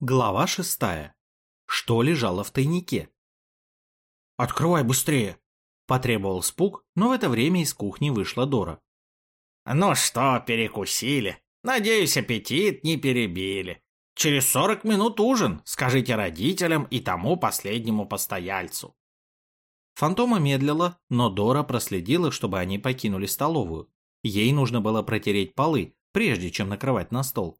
Глава шестая. Что лежало в тайнике? «Открывай быстрее!» – потребовал Спук, но в это время из кухни вышла Дора. «Ну что, перекусили? Надеюсь, аппетит не перебили. Через сорок минут ужин, скажите родителям и тому последнему постояльцу». Фантома медлила, но Дора проследила, чтобы они покинули столовую. Ей нужно было протереть полы, прежде чем накрывать на стол.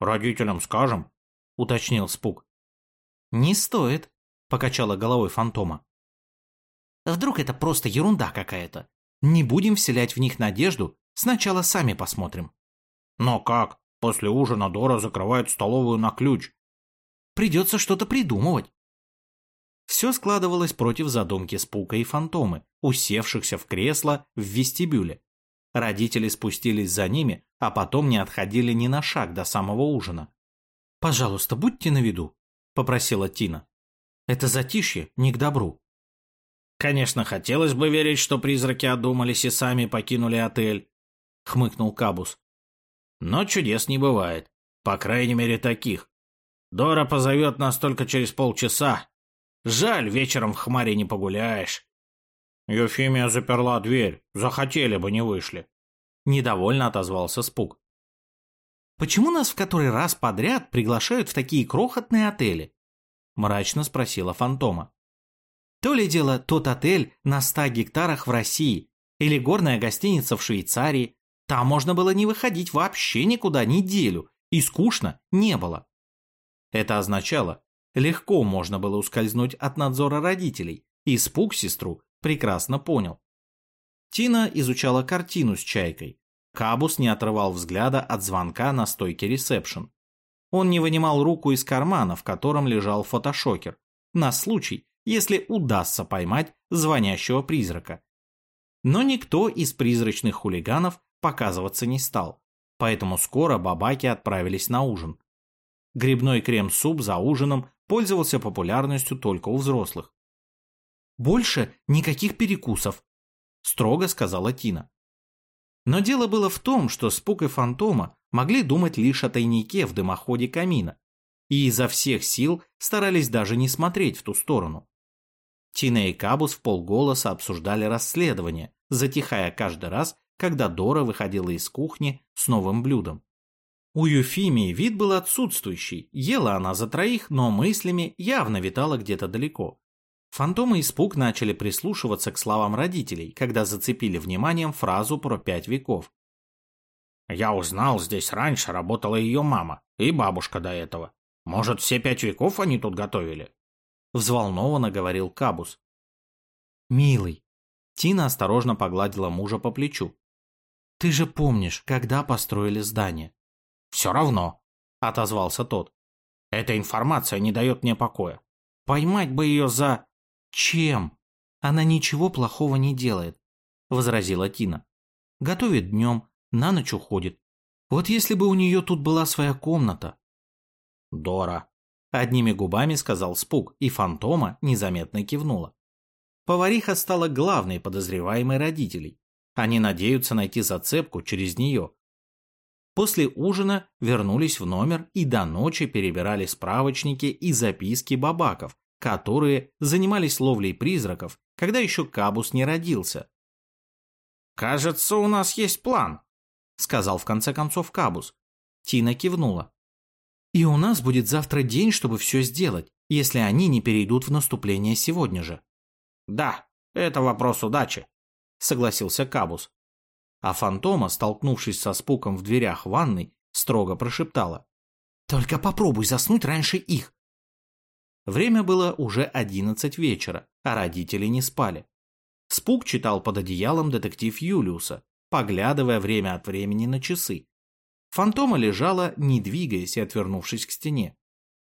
«Родителям скажем?» — уточнил Спук. «Не стоит», — покачала головой фантома. «Вдруг это просто ерунда какая-то? Не будем вселять в них надежду, сначала сами посмотрим». «Но как? После ужина Дора закрывает столовую на ключ». «Придется что-то придумывать». Все складывалось против задумки Спука и фантомы, усевшихся в кресло в вестибюле. Родители спустились за ними, а потом не отходили ни на шаг до самого ужина. «Пожалуйста, будьте на виду», — попросила Тина. «Это затишье не к добру». «Конечно, хотелось бы верить, что призраки одумались и сами покинули отель», — хмыкнул Кабус. «Но чудес не бывает. По крайней мере, таких. Дора позовет нас только через полчаса. Жаль, вечером в хмаре не погуляешь». Ефимия заперла дверь. Захотели бы, не вышли. Недовольно отозвался Спук. «Почему нас в который раз подряд приглашают в такие крохотные отели?» Мрачно спросила Фантома. То ли дело тот отель на ста гектарах в России или горная гостиница в Швейцарии. Там можно было не выходить вообще никуда неделю, и скучно не было. Это означало, легко можно было ускользнуть от надзора родителей, и Спук сестру прекрасно понял. Тина изучала картину с чайкой. Кабус не отрывал взгляда от звонка на стойке ресепшн. Он не вынимал руку из кармана, в котором лежал фотошокер, на случай, если удастся поймать звонящего призрака. Но никто из призрачных хулиганов показываться не стал, поэтому скоро бабаки отправились на ужин. Грибной крем-суп за ужином пользовался популярностью только у взрослых. Больше никаких перекусов, строго сказала Тина. Но дело было в том, что Спук и Фантома могли думать лишь о тайнике в дымоходе камина, и изо всех сил старались даже не смотреть в ту сторону. Тина и Кабус в полголоса обсуждали расследование, затихая каждый раз, когда Дора выходила из кухни с новым блюдом. У Юфимии вид был отсутствующий, ела она за троих, но мыслями явно витала где-то далеко. Фантомы и Спук начали прислушиваться к словам родителей, когда зацепили вниманием фразу про пять веков. «Я узнал, здесь раньше работала ее мама и бабушка до этого. Может, все пять веков они тут готовили?» Взволнованно говорил Кабус. «Милый», Тина осторожно погладила мужа по плечу. «Ты же помнишь, когда построили здание?» «Все равно», — отозвался тот. «Эта информация не дает мне покоя. Поймать бы ее за...» «Чем? Она ничего плохого не делает», — возразила Тина. «Готовит днем, на ночь уходит. Вот если бы у нее тут была своя комната». «Дора», — одними губами сказал Спук, и фантома незаметно кивнула. Повариха стала главной подозреваемой родителей. Они надеются найти зацепку через нее. После ужина вернулись в номер и до ночи перебирали справочники и записки бабаков, которые занимались ловлей призраков, когда еще Кабус не родился. «Кажется, у нас есть план», — сказал в конце концов Кабус. Тина кивнула. «И у нас будет завтра день, чтобы все сделать, если они не перейдут в наступление сегодня же». «Да, это вопрос удачи», — согласился Кабус. А фантома, столкнувшись со спуком в дверях ванной, строго прошептала. «Только попробуй заснуть раньше их. Время было уже одиннадцать вечера, а родители не спали. Спук читал под одеялом детектив Юлиуса, поглядывая время от времени на часы. Фантома лежала, не двигаясь и отвернувшись к стене.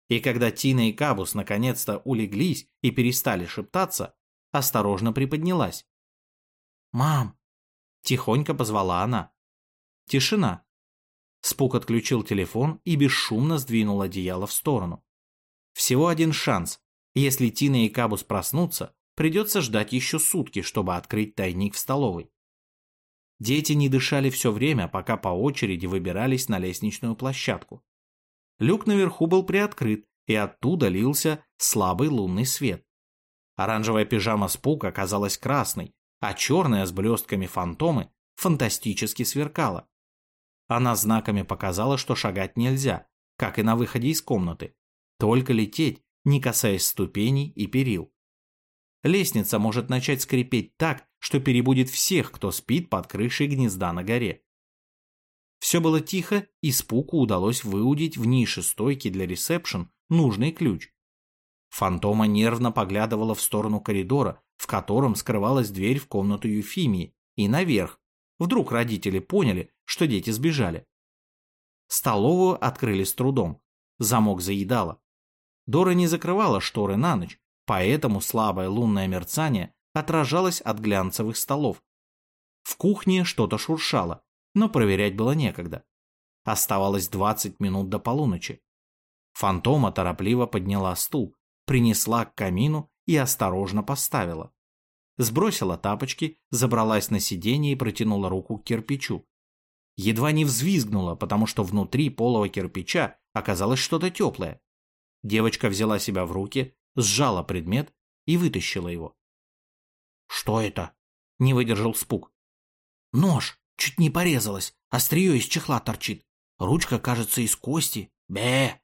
И когда Тина и Кабус наконец-то улеглись и перестали шептаться, осторожно приподнялась. «Мам!» – тихонько позвала она. Тишина. Спук отключил телефон и бесшумно сдвинул одеяло в сторону. Всего один шанс. Если Тина и Кабус проснутся, придется ждать еще сутки, чтобы открыть тайник в столовой. Дети не дышали все время, пока по очереди выбирались на лестничную площадку. Люк наверху был приоткрыт, и оттуда лился слабый лунный свет. Оранжевая пижама Спука оказалась красной, а черная с блестками фантомы фантастически сверкала. Она знаками показала, что шагать нельзя, как и на выходе из комнаты, только лететь, не касаясь ступеней и перил. Лестница может начать скрипеть так, что перебудет всех, кто спит под крышей гнезда на горе. Все было тихо, и Спуку удалось выудить в нише стойки для ресепшн нужный ключ. Фантома нервно поглядывала в сторону коридора, в котором скрывалась дверь в комнату Юфимии, и наверх. Вдруг родители поняли, что дети сбежали. Столовую открыли с трудом. Замок заедало. Дора не закрывала шторы на ночь, поэтому слабое лунное мерцание отражалось от глянцевых столов. В кухне что-то шуршало, но проверять было некогда. Оставалось 20 минут до полуночи. Фантома торопливо подняла стул, принесла к камину и осторожно поставила. Сбросила тапочки, забралась на сиденье и протянула руку к кирпичу. Едва не взвизгнула, потому что внутри полого кирпича оказалось что-то теплое. Девочка взяла себя в руки, сжала предмет и вытащила его. «Что это?» — не выдержал спуг. «Нож!» Чуть не порезалась, острие из чехла торчит. Ручка, кажется, из кости. Бе!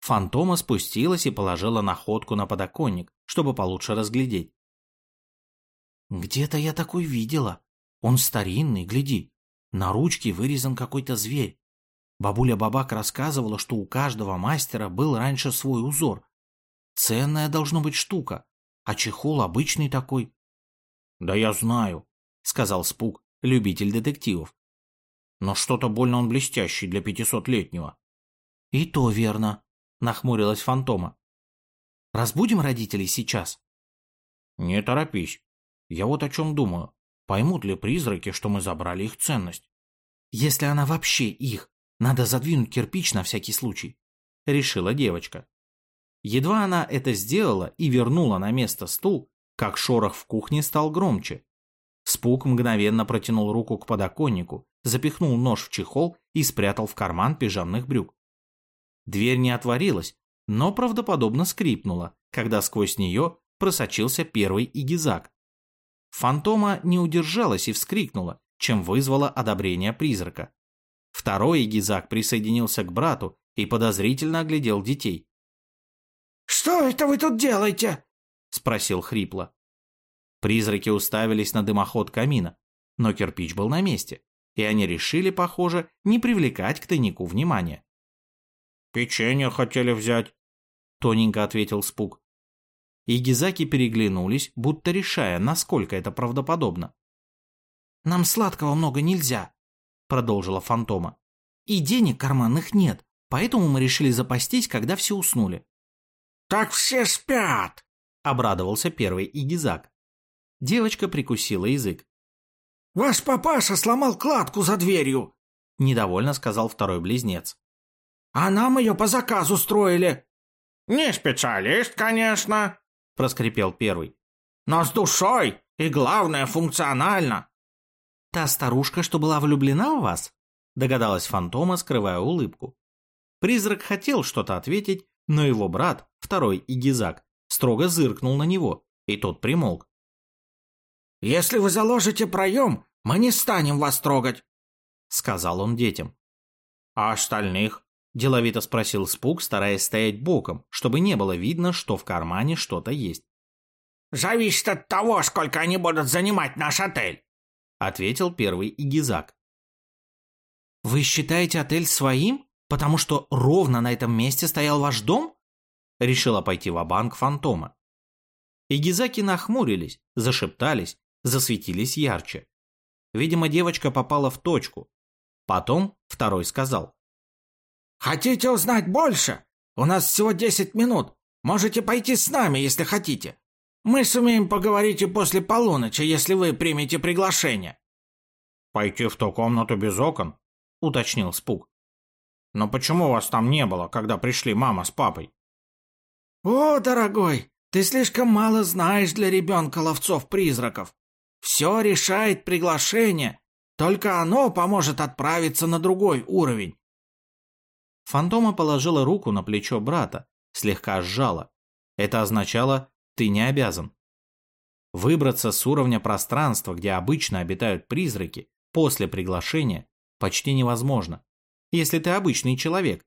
Фантома спустилась и положила находку на подоконник, чтобы получше разглядеть. «Где-то я такой видела. Он старинный, гляди. На ручке вырезан какой-то зверь. Бабуля Бабак рассказывала, что у каждого мастера был раньше свой узор. Ценная должно быть штука, а чехол обычный такой». «Да я знаю», — сказал Спук любитель детективов. Но что-то больно он блестящий для пятисотлетнего. И то верно, нахмурилась фантома. Разбудим родителей сейчас? Не торопись. Я вот о чем думаю. Поймут ли призраки, что мы забрали их ценность? Если она вообще их, надо задвинуть кирпич на всякий случай, решила девочка. Едва она это сделала и вернула на место стул, как шорох в кухне стал громче. Спук мгновенно протянул руку к подоконнику, запихнул нож в чехол и спрятал в карман пижамных брюк. Дверь не отворилась, но правдоподобно скрипнула, когда сквозь нее просочился первый игизак. Фантома не удержалась и вскрикнула, чем вызвала одобрение призрака. Второй игизак присоединился к брату и подозрительно оглядел детей. «Что это вы тут делаете?» – спросил хрипло. Призраки уставились на дымоход камина, но кирпич был на месте, и они решили, похоже, не привлекать к тайнику внимания. «Печенье хотели взять», — тоненько ответил Спук. И гизаки переглянулись, будто решая, насколько это правдоподобно. «Нам сладкого много нельзя», — продолжила Фантома. «И денег карманных нет, поэтому мы решили запастись, когда все уснули». «Так все спят», — обрадовался первый Игизак. Девочка прикусила язык. «Ваш папаша сломал кладку за дверью!» — недовольно сказал второй близнец. «А нам ее по заказу строили!» «Не специалист, конечно!» — проскрипел первый. «Но с душой и, главное, функционально!» «Та старушка, что была влюблена в вас?» — догадалась фантома, скрывая улыбку. Призрак хотел что-то ответить, но его брат, второй Игизак, строго зыркнул на него, и тот примолк. «Если вы заложите проем, мы не станем вас трогать», — сказал он детям. «А остальных?» — деловито спросил Спук, стараясь стоять боком, чтобы не было видно, что в кармане что-то есть. «Зависит от того, сколько они будут занимать наш отель», — ответил первый Игизак. «Вы считаете отель своим, потому что ровно на этом месте стоял ваш дом?» — решила пойти в банк фантома. Игизаки нахмурились, зашептались, засветились ярче. Видимо, девочка попала в точку. Потом второй сказал. «Хотите узнать больше? У нас всего десять минут. Можете пойти с нами, если хотите. Мы сумеем поговорить и после полуночи, если вы примете приглашение». «Пойти в ту комнату без окон?» — уточнил Спук. «Но почему вас там не было, когда пришли мама с папой?» «О, дорогой, ты слишком мало знаешь для ребенка ловцов-призраков. Все решает приглашение. Только оно поможет отправиться на другой уровень. Фантома положила руку на плечо брата, слегка сжала. Это означало «ты не обязан». Выбраться с уровня пространства, где обычно обитают призраки, после приглашения почти невозможно, если ты обычный человек,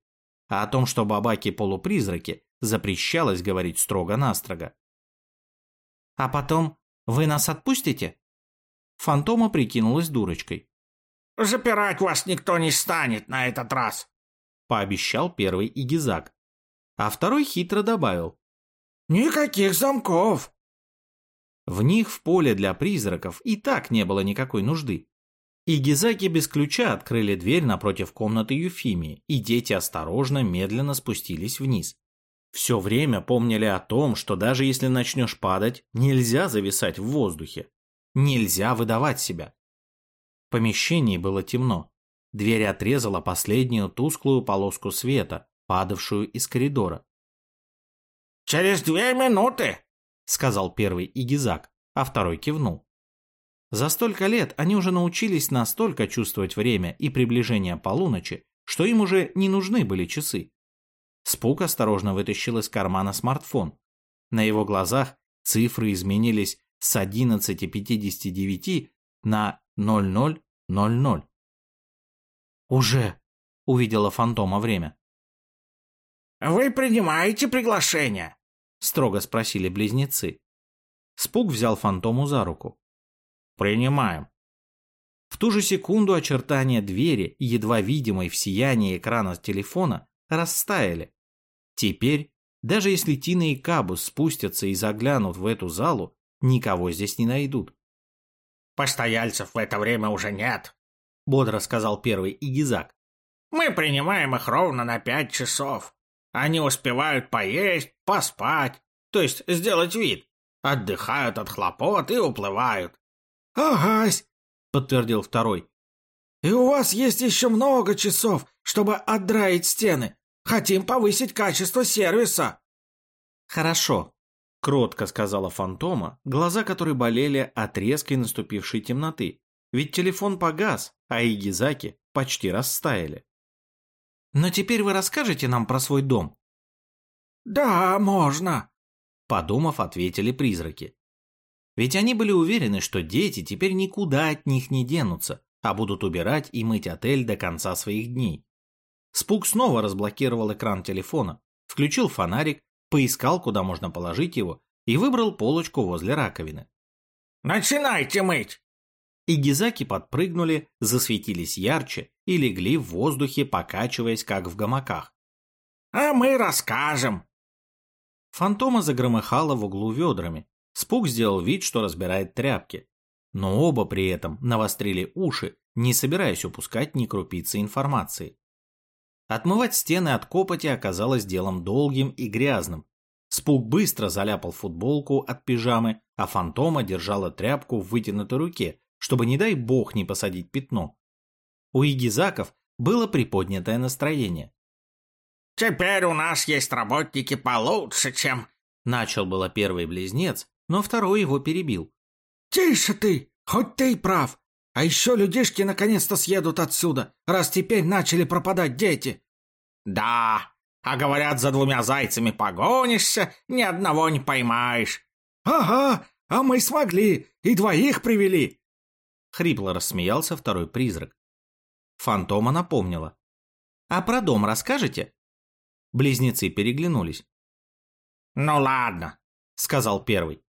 а о том, что бабаки полупризраки, запрещалось говорить строго-настрого. «А потом вы нас отпустите?» Фантома прикинулась дурочкой. «Запирать вас никто не станет на этот раз», — пообещал первый Игизак. А второй хитро добавил. «Никаких замков!» В них в поле для призраков и так не было никакой нужды. Игизаки без ключа открыли дверь напротив комнаты Юфимии, и дети осторожно, медленно спустились вниз. Все время помнили о том, что даже если начнешь падать, нельзя зависать в воздухе. Нельзя выдавать себя. В помещении было темно. Дверь отрезала последнюю тусклую полоску света, падавшую из коридора. «Через две минуты!» — сказал первый Игизак, а второй кивнул. За столько лет они уже научились настолько чувствовать время и приближение полуночи, что им уже не нужны были часы. Спук осторожно вытащил из кармана смартфон. На его глазах цифры изменились с 11.59 на 0000. «Уже!» — увидела фантома время. «Вы принимаете приглашение?» — строго спросили близнецы. Спук взял фантому за руку. «Принимаем». В ту же секунду очертания двери, едва видимой в сиянии экрана телефона, растаяли. Теперь, даже если Тина и Кабус спустятся и заглянут в эту залу, никого здесь не найдут. «Постояльцев в это время уже нет», — бодро сказал первый Игизак. «Мы принимаем их ровно на пять часов. Они успевают поесть, поспать, то есть сделать вид, отдыхают от хлопот и уплывают». «Агась», — подтвердил второй. «И у вас есть еще много часов, чтобы отдраить стены. Хотим повысить качество сервиса». «Хорошо», — кротко сказала Фантома, глаза которой болели от резкой наступившей темноты. Ведь телефон погас, а Игизаки почти растаяли. «Но теперь вы расскажете нам про свой дом?» «Да, можно», — подумав, ответили призраки. Ведь они были уверены, что дети теперь никуда от них не денутся, а будут убирать и мыть отель до конца своих дней. Спук снова разблокировал экран телефона, включил фонарик, поискал, куда можно положить его, и выбрал полочку возле раковины. «Начинайте мыть!» И гизаки подпрыгнули, засветились ярче и легли в воздухе, покачиваясь, как в гамаках. «А мы расскажем!» Фантома загромыхала в углу ведрами. Спук сделал вид, что разбирает тряпки. Но оба при этом навострили уши, не собираясь упускать ни крупицы информации. Отмывать стены от копоти оказалось делом долгим и грязным. Спук быстро заляпал футболку от пижамы, а фантома держала тряпку в вытянутой руке, чтобы, не дай бог, не посадить пятно. У игизаков было приподнятое настроение. «Теперь у нас есть работники получше, чем...» Начал было первый близнец, но второй его перебил. «Тише ты! Хоть ты и прав! А еще людишки наконец-то съедут отсюда, раз теперь начали пропадать дети. Да, а говорят, за двумя зайцами погонишься, ни одного не поймаешь. Ага, а мы смогли, и двоих привели. Хрипло рассмеялся второй призрак. Фантома напомнила. А про дом расскажете? Близнецы переглянулись. Ну ладно, сказал первый.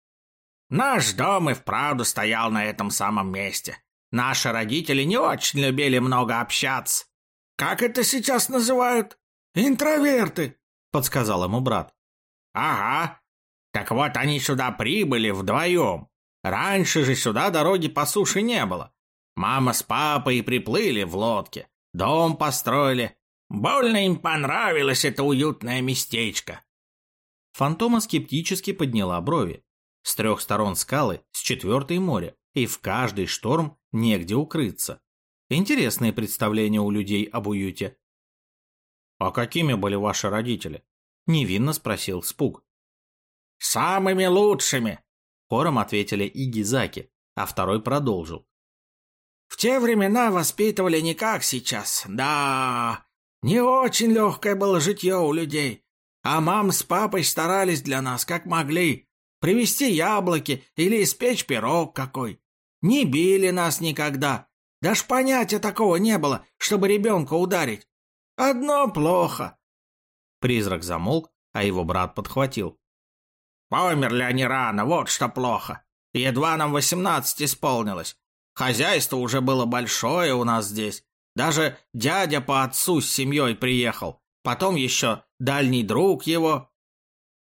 Наш дом и вправду стоял на этом самом месте. Наши родители не очень любили много общаться. Как это сейчас называют? Интроверты, подсказал ему брат. Ага. Так вот они сюда прибыли вдвоем. Раньше же сюда дороги по суше не было. Мама с папой приплыли в лодке, дом построили. Больно им понравилось это уютное местечко. Фантома скептически подняла брови. С трех сторон скалы, с четвертой море, и в каждый шторм негде укрыться. Интересные представления у людей об уюте. «А какими были ваши родители?» – невинно спросил Спук. «Самыми лучшими!» – хором ответили и Гизаки, а второй продолжил. «В те времена воспитывали не как сейчас, да, Не очень легкое было житье у людей, а мам с папой старались для нас, как могли. Привезти яблоки или испечь пирог какой. Не били нас никогда. Даже понятия такого не было, чтобы ребенка ударить. Одно плохо. Призрак замолк, а его брат подхватил. Померли они рано, вот что плохо. Едва нам восемнадцать исполнилось. Хозяйство уже было большое у нас здесь. Даже дядя по отцу с семьей приехал. Потом еще дальний друг его.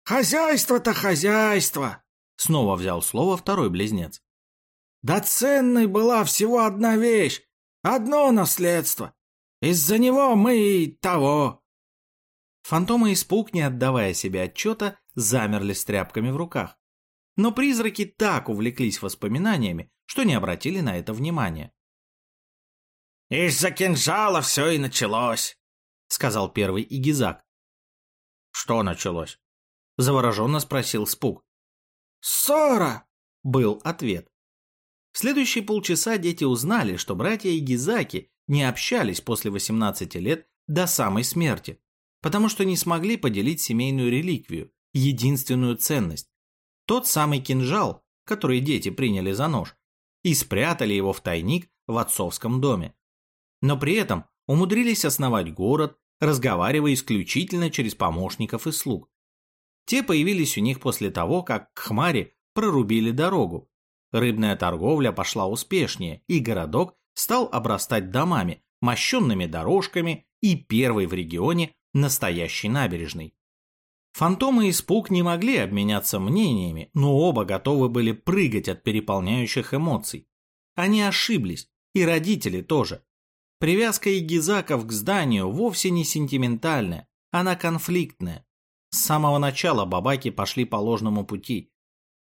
«Хозяйство-то хозяйство!» Снова взял слово второй близнец. «Да ценной была всего одна вещь, одно наследство. Из-за него мы и того». Фантомы испуг, не отдавая себе отчета, замерли с тряпками в руках. Но призраки так увлеклись воспоминаниями, что не обратили на это внимания. «Из-за кинжала все и началось», — сказал первый Игизак. «Что началось?» — завороженно спросил Спук. «Ссора!» — был ответ. В следующие полчаса дети узнали, что братья Игизаки не общались после 18 лет до самой смерти, потому что не смогли поделить семейную реликвию, единственную ценность. Тот самый кинжал, который дети приняли за нож, и спрятали его в тайник в отцовском доме. Но при этом умудрились основать город, разговаривая исключительно через помощников и слуг. Те появились у них после того, как к Хмаре прорубили дорогу. Рыбная торговля пошла успешнее, и городок стал обрастать домами, мощенными дорожками и первой в регионе настоящей набережной. Фантомы и Спук не могли обменяться мнениями, но оба готовы были прыгать от переполняющих эмоций. Они ошиблись, и родители тоже. Привязка Игизаков к зданию вовсе не сентиментальная, она конфликтная. С самого начала бабаки пошли по ложному пути.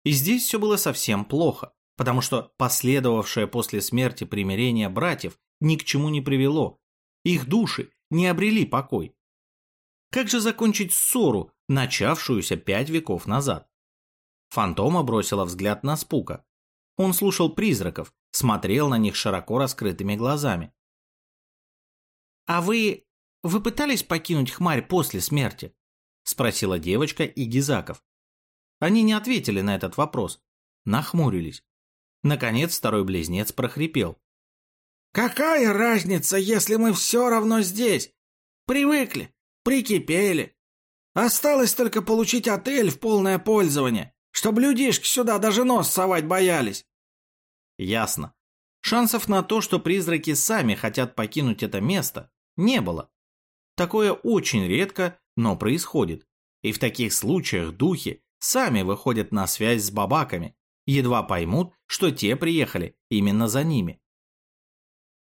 И здесь все было совсем плохо, потому что последовавшее после смерти примирение братьев ни к чему не привело. Их души не обрели покой. Как же закончить ссору, начавшуюся пять веков назад? Фантома бросила взгляд на Спука. Он слушал призраков, смотрел на них широко раскрытыми глазами. «А вы... вы пытались покинуть хмарь после смерти?» — спросила девочка и Гизаков. Они не ответили на этот вопрос, нахмурились. Наконец второй близнец прохрипел. «Какая разница, если мы все равно здесь? Привыкли, прикипели. Осталось только получить отель в полное пользование, чтобы людишки сюда даже нос совать боялись». Ясно. Шансов на то, что призраки сами хотят покинуть это место, не было. Такое очень редко, но происходит. И в таких случаях духи сами выходят на связь с бабаками, едва поймут, что те приехали именно за ними.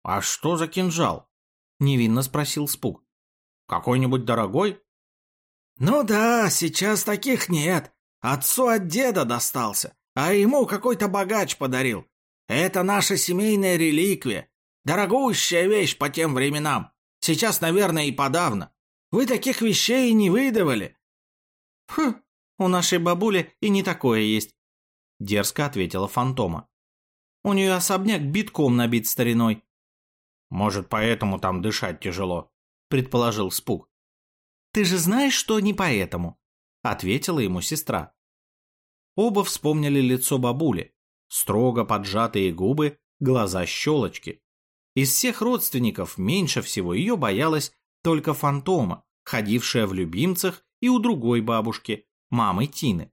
«А что за кинжал?» – невинно спросил Спук. Какой-нибудь дорогой? Ну да, сейчас таких нет. Отцу от деда достался, а ему какой-то богач подарил. Это наша семейная реликвия. Дорогущая вещь по тем временам. Сейчас, наверное, и подавно. Вы таких вещей не выдавали. Хм, у нашей бабули и не такое есть. Дерзко ответила Фантома. У нее особняк битком набит стариной. Может, поэтому там дышать тяжело предположил Спук. «Ты же знаешь, что не поэтому», — ответила ему сестра. Оба вспомнили лицо бабули, строго поджатые губы, глаза щелочки. Из всех родственников меньше всего ее боялась только фантома, ходившая в любимцах и у другой бабушки, мамы Тины.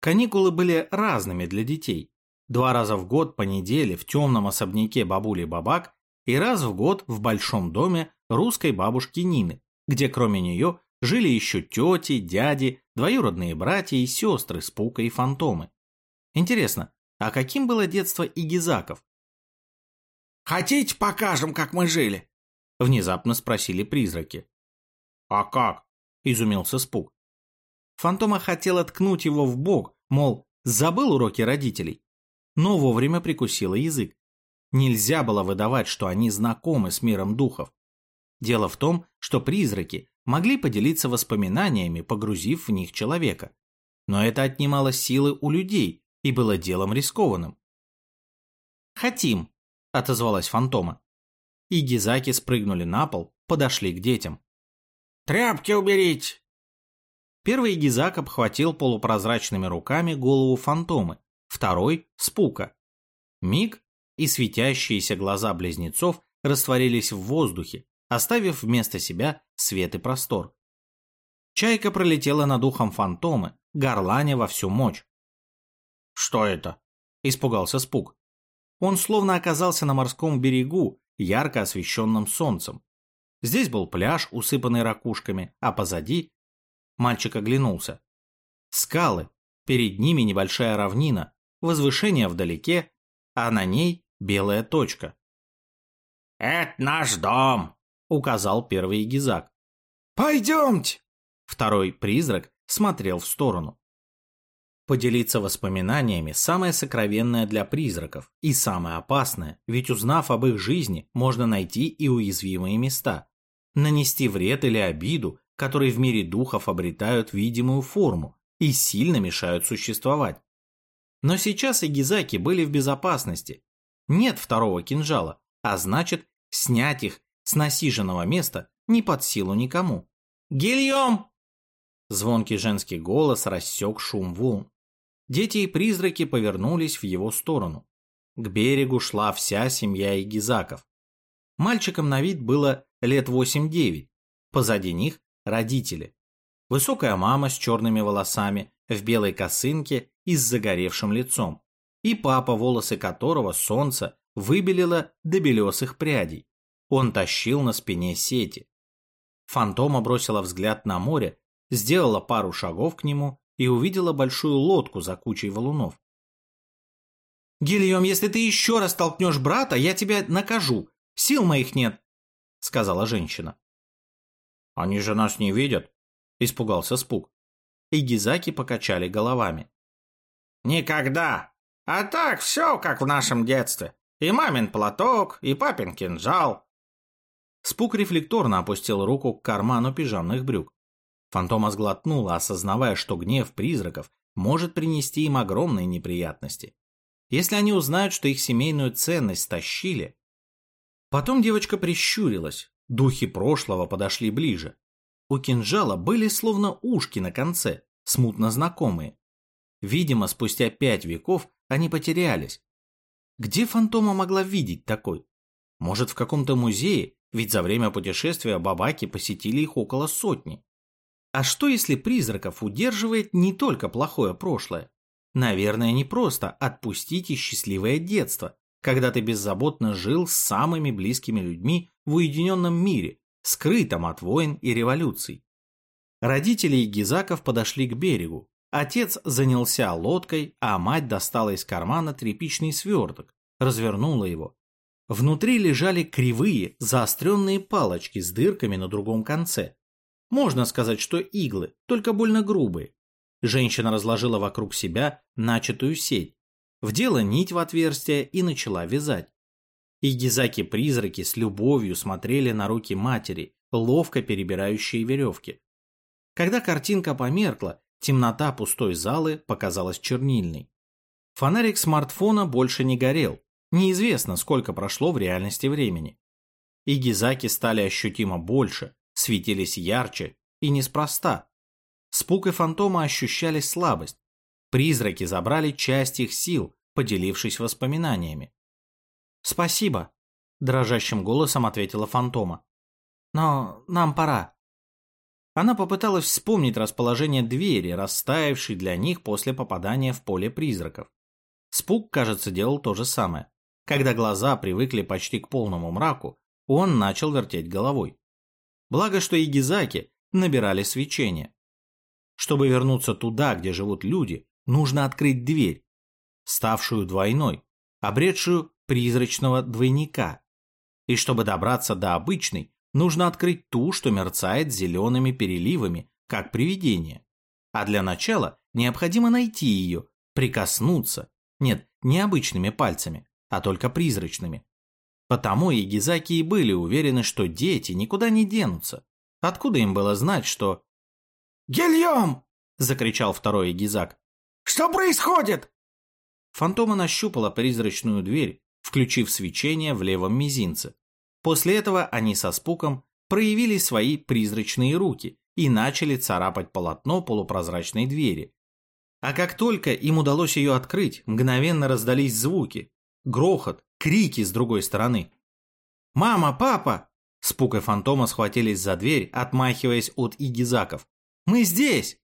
Каникулы были разными для детей. Два раза в год по неделе в темном особняке бабули Бабак и раз в год в большом доме русской бабушки Нины, где кроме нее жили еще тети, дяди, двоюродные братья и сестры Спука и Фантомы. Интересно, а каким было детство Игизаков? «Хотите, покажем, как мы жили?» Внезапно спросили призраки. «А как?» – изумился Спук. Фантома хотела ткнуть его в бок, мол, забыл уроки родителей, но вовремя прикусила язык. Нельзя было выдавать, что они знакомы с миром духов. Дело в том, что призраки могли поделиться воспоминаниями, погрузив в них человека. Но это отнимало силы у людей и было делом рискованным. «Хотим», — отозвалась фантома. И гизаки спрыгнули на пол, подошли к детям. «Тряпки уберите!» Первый Гизак обхватил полупрозрачными руками голову фантомы, второй – спука. Миг, и светящиеся глаза близнецов растворились в воздухе, оставив вместо себя свет и простор. Чайка пролетела над ухом фантомы, горланя во всю мощь. «Что это?» – испугался Спук. Он словно оказался на морском берегу, ярко освещенным солнцем. Здесь был пляж, усыпанный ракушками, а позади... Мальчик оглянулся. Скалы, перед ними небольшая равнина, возвышение вдалеке, а на ней белая точка. «Это наш дом», — указал первый Гизак. «Пойдемте!» Второй призрак смотрел в сторону. Поделиться воспоминаниями – самое сокровенное для призраков и самое опасное, ведь узнав об их жизни, можно найти и уязвимые места. Нанести вред или обиду, которые в мире духов обретают видимую форму и сильно мешают существовать. Но сейчас и Гизаки были в безопасности. Нет второго кинжала, а значит, снять их с насиженного места не под силу никому. «Гильем!» Звонкий женский голос рассек шум волн. Дети и призраки повернулись в его сторону. К берегу шла вся семья Игизаков. Мальчикам на вид было лет 8-9. Позади них родители. Высокая мама с черными волосами, в белой косынке и с загоревшим лицом. И папа, волосы которого солнце выбелило до белесых прядей. Он тащил на спине сети. Фантома бросила взгляд на море сделала пару шагов к нему и увидела большую лодку за кучей валунов. «Гильем, если ты еще раз толкнешь брата, я тебя накажу. Сил моих нет», — сказала женщина. «Они же нас не видят», — испугался Спук. И гизаки покачали головами. «Никогда. А так все, как в нашем детстве. И мамин платок, и папин кинжал». Спук рефлекторно опустил руку к карману пижамных брюк. Фантома сглотнула, осознавая, что гнев призраков может принести им огромные неприятности. Если они узнают, что их семейную ценность стащили... Потом девочка прищурилась, духи прошлого подошли ближе. У кинжала были словно ушки на конце, смутно знакомые. Видимо, спустя пять веков они потерялись. Где фантома могла видеть такой? Может, в каком-то музее, ведь за время путешествия бабаки посетили их около сотни. А что если призраков удерживает не только плохое прошлое? Наверное, не просто отпустить и счастливое детство, когда ты беззаботно жил с самыми близкими людьми в уединенном мире, скрытом от войн и революций. Родители Гизаков подошли к берегу. Отец занялся лодкой, а мать достала из кармана тряпичный сверток, развернула его. Внутри лежали кривые, заостренные палочки с дырками на другом конце. Можно сказать, что иглы, только больно грубые. Женщина разложила вокруг себя начатую сеть, вдела нить в отверстие и начала вязать. И гизаки-призраки с любовью смотрели на руки матери, ловко перебирающие веревки. Когда картинка померкла, темнота пустой залы показалась чернильной. Фонарик смартфона больше не горел. Неизвестно, сколько прошло в реальности времени. И гизаки стали ощутимо больше, светились ярче и неспроста. Спук и фантома ощущали слабость. Призраки забрали часть их сил, поделившись воспоминаниями. «Спасибо», – дрожащим голосом ответила фантома. «Но нам пора». Она попыталась вспомнить расположение двери, растаявшей для них после попадания в поле призраков. Спук, кажется, делал то же самое. Когда глаза привыкли почти к полному мраку, он начал вертеть головой. Благо, что и гизаки набирали свечение. Чтобы вернуться туда, где живут люди, нужно открыть дверь, ставшую двойной, обретшую призрачного двойника. И чтобы добраться до обычной, нужно открыть ту, что мерцает зелеными переливами, как привидение. А для начала необходимо найти ее, прикоснуться, нет, не обычными пальцами, а только призрачными, Потому и гизаки и были уверены, что дети никуда не денутся. Откуда им было знать, что... «Гильем!» – закричал второй гизак. «Что происходит?» Фантома нащупала призрачную дверь, включив свечение в левом мизинце. После этого они со спуком проявили свои призрачные руки и начали царапать полотно полупрозрачной двери. А как только им удалось ее открыть, мгновенно раздались звуки, грохот, крики с другой стороны. «Мама, папа!» С Пук фантома схватились за дверь, отмахиваясь от игизаков. «Мы здесь!»